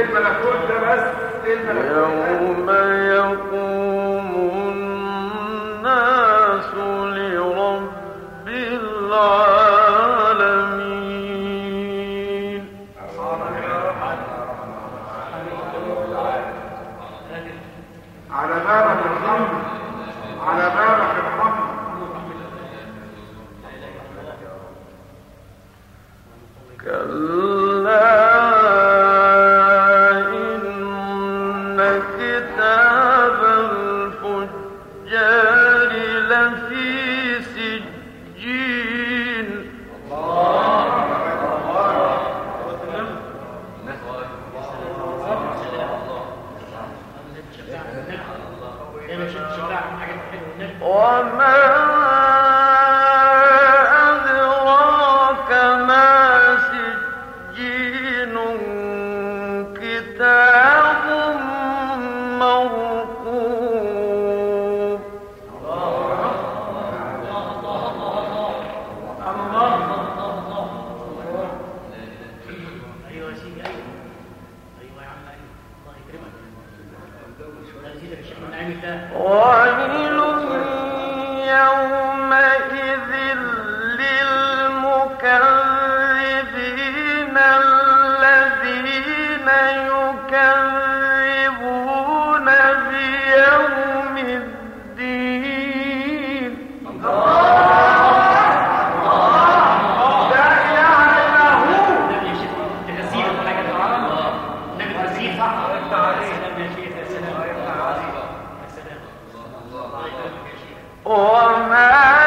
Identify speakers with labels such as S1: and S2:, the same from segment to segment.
S1: الملكوت ده بس إيه الملكوت.
S2: يوم يقوم 我们 وما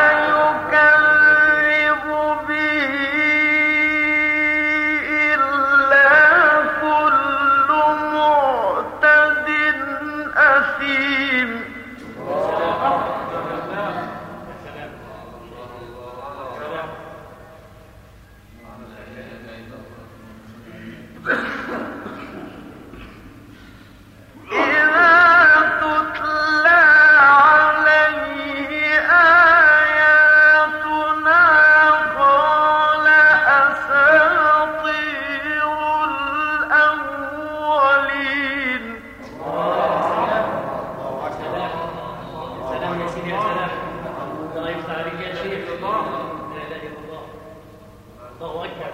S3: الله أكبر.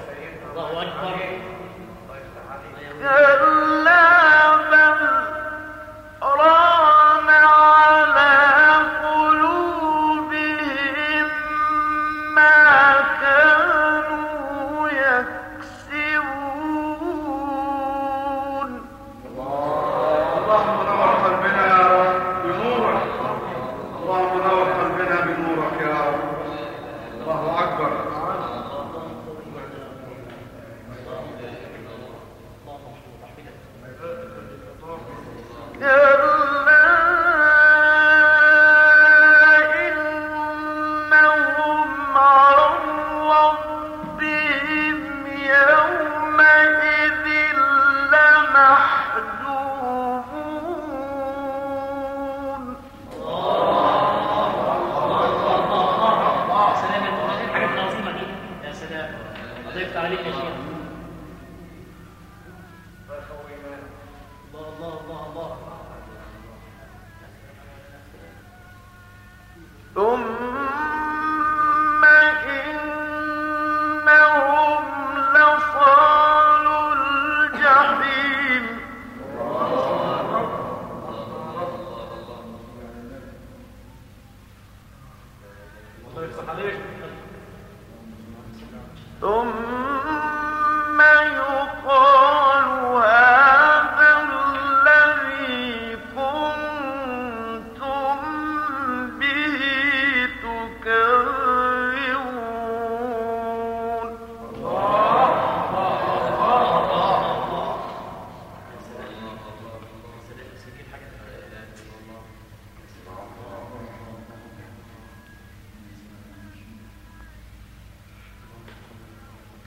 S3: الله أكبر.
S2: كلا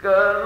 S2: كلا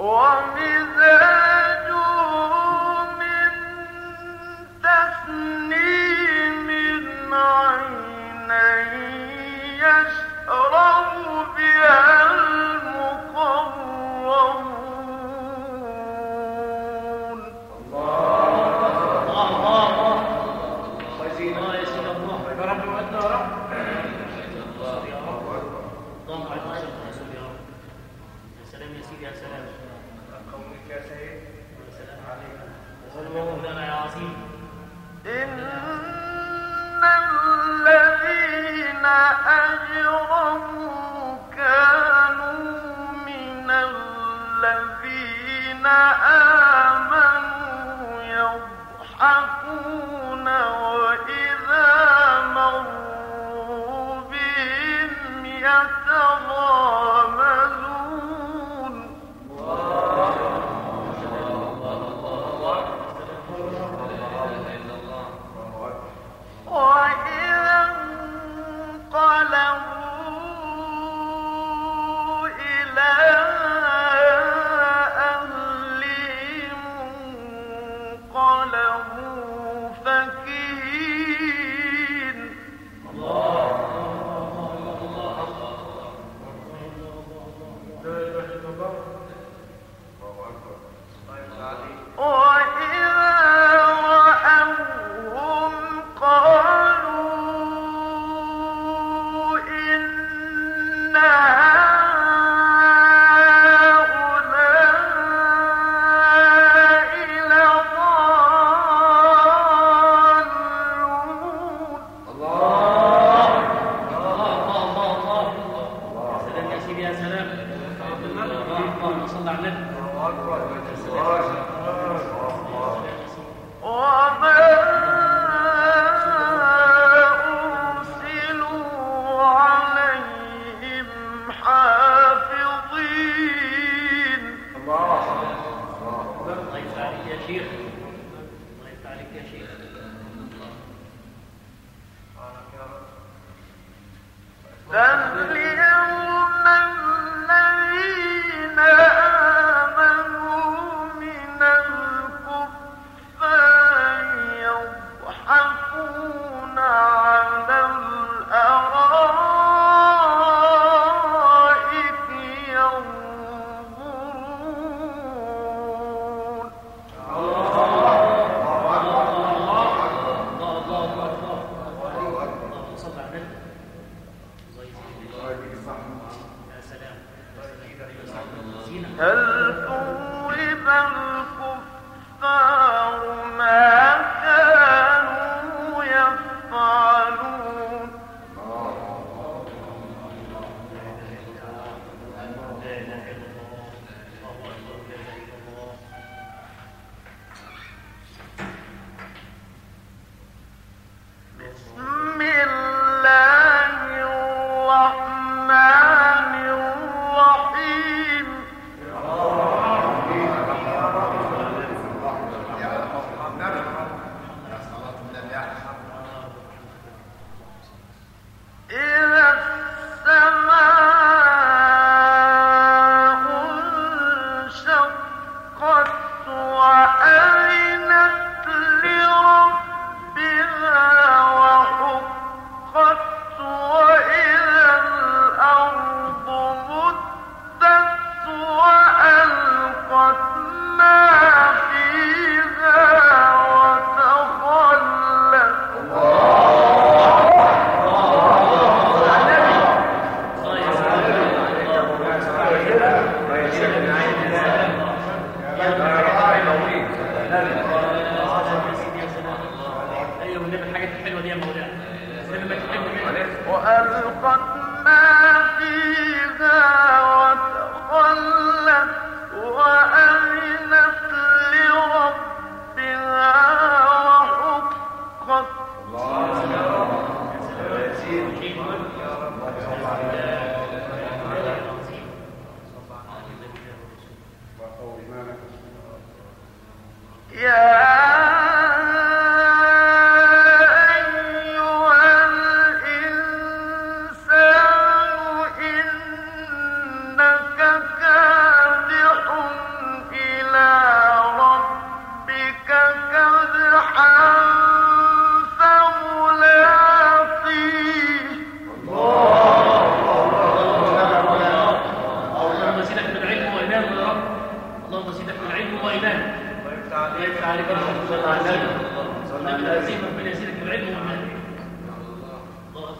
S2: ومزاجه الذين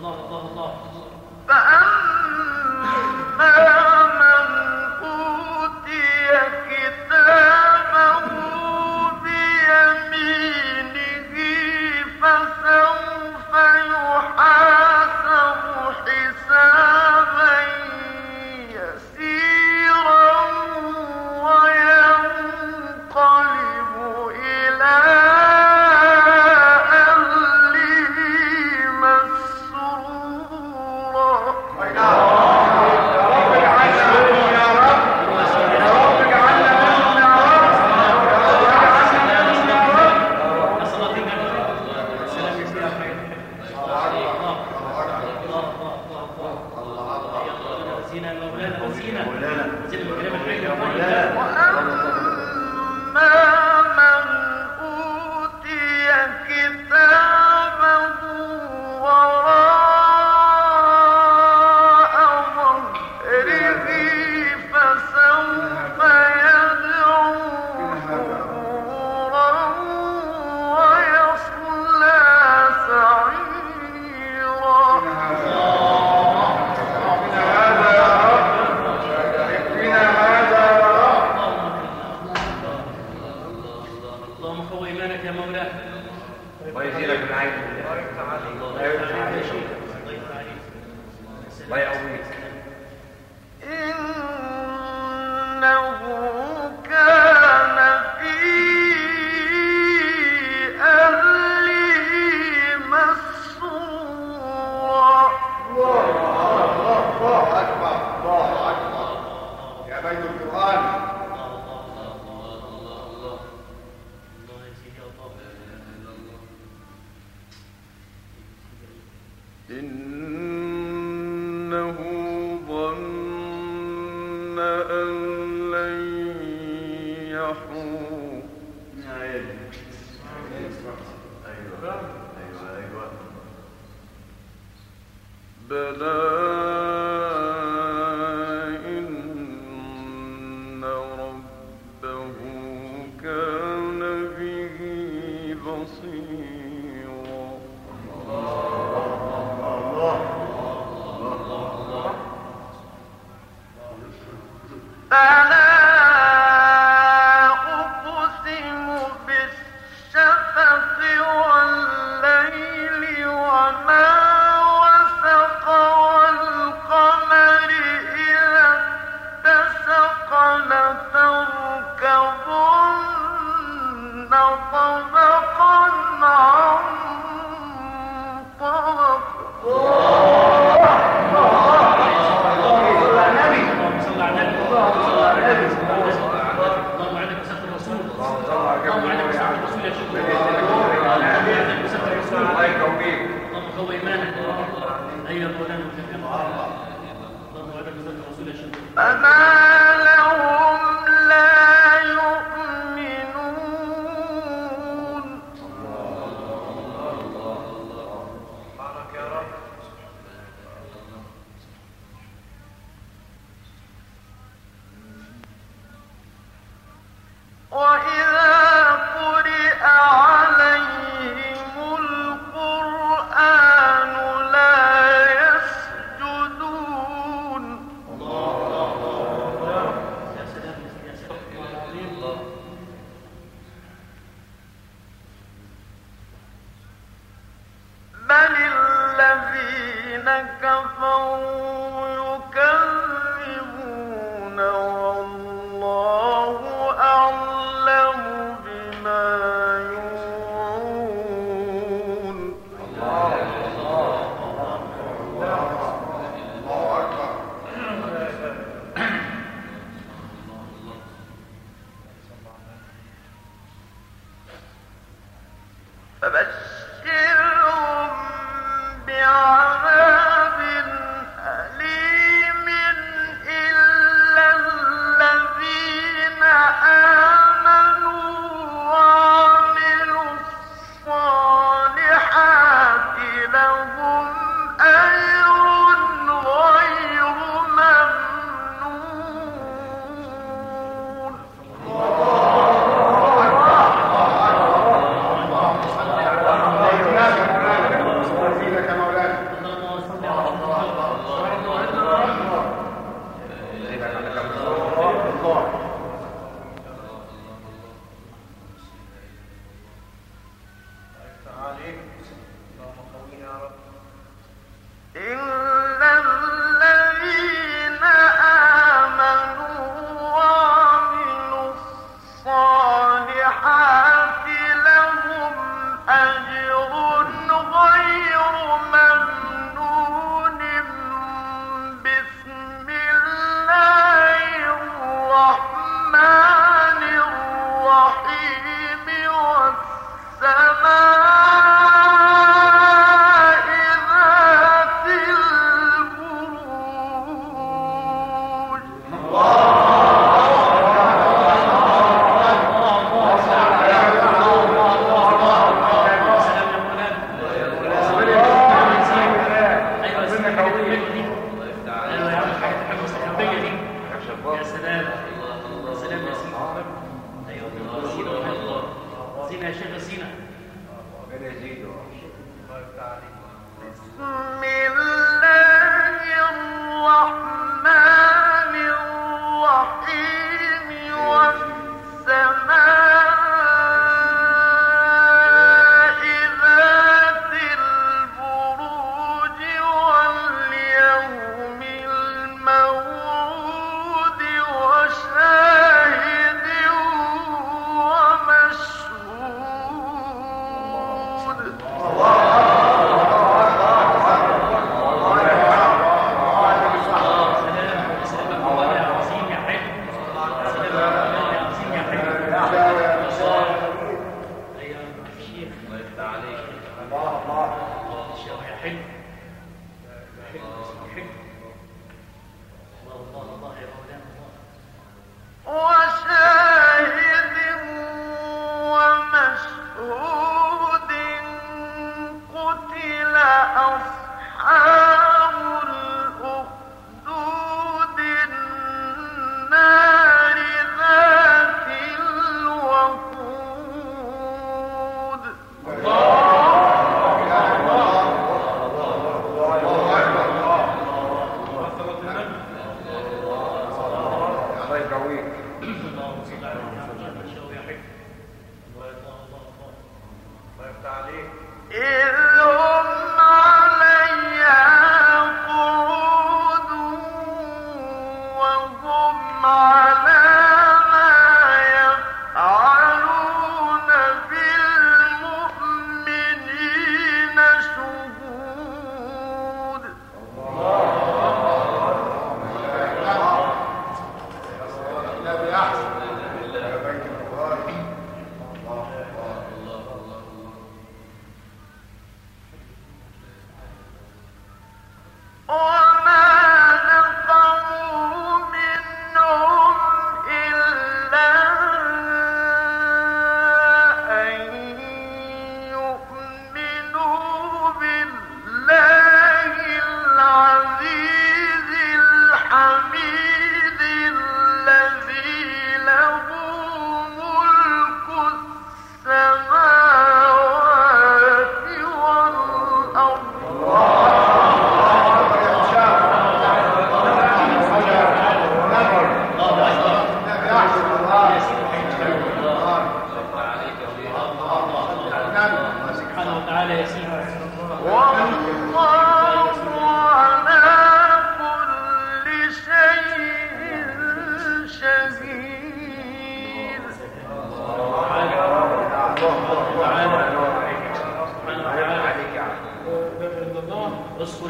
S2: الله الله الله. vai
S4: do outro lado,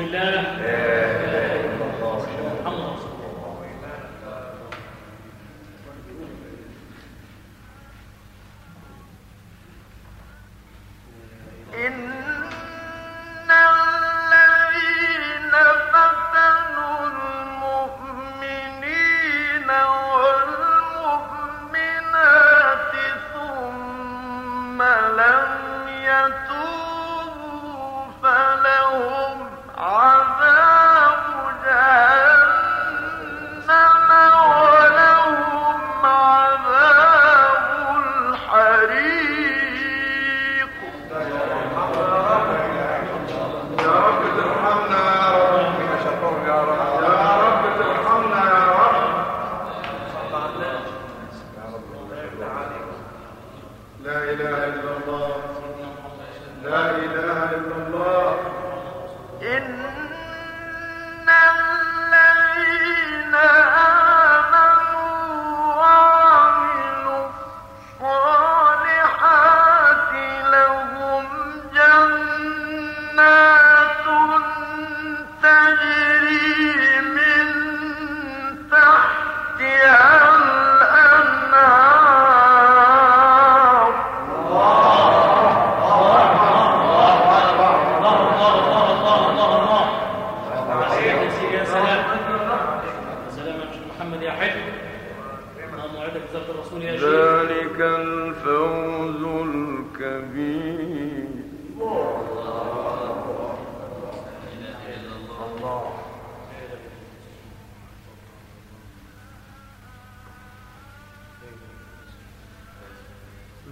S4: اذكر
S2: الله الله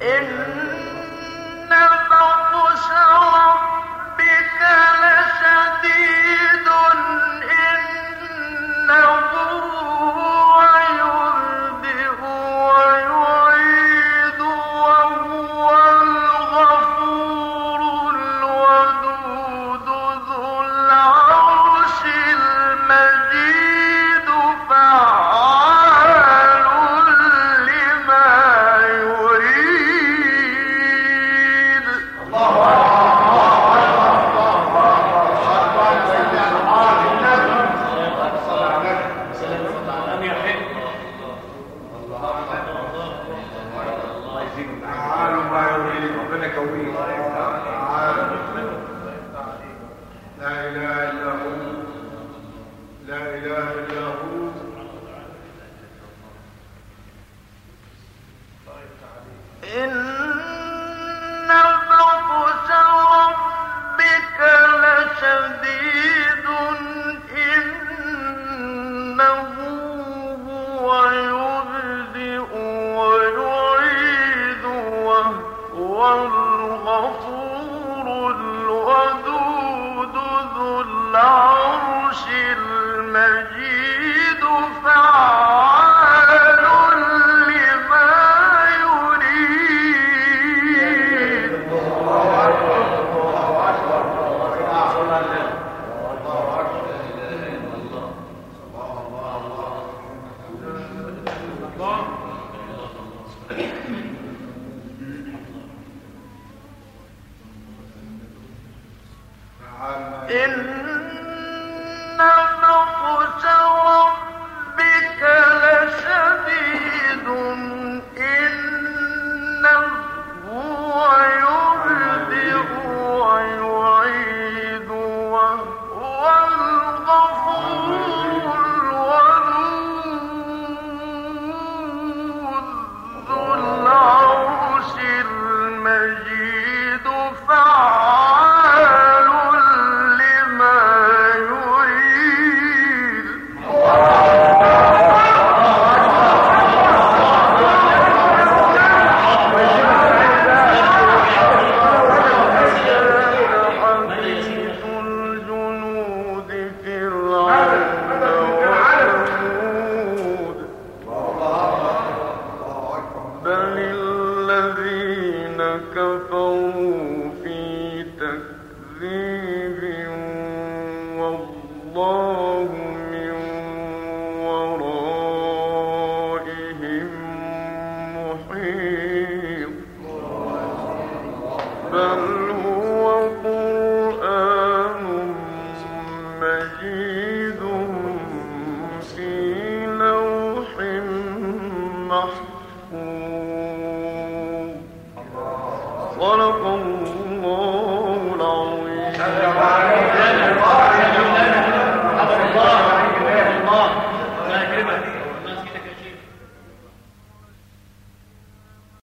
S4: إن عالم ما
S2: يريد ربنا يقويه عالم لا إله إلا هو. لا إله إلا
S3: هو.
S2: إن Oh!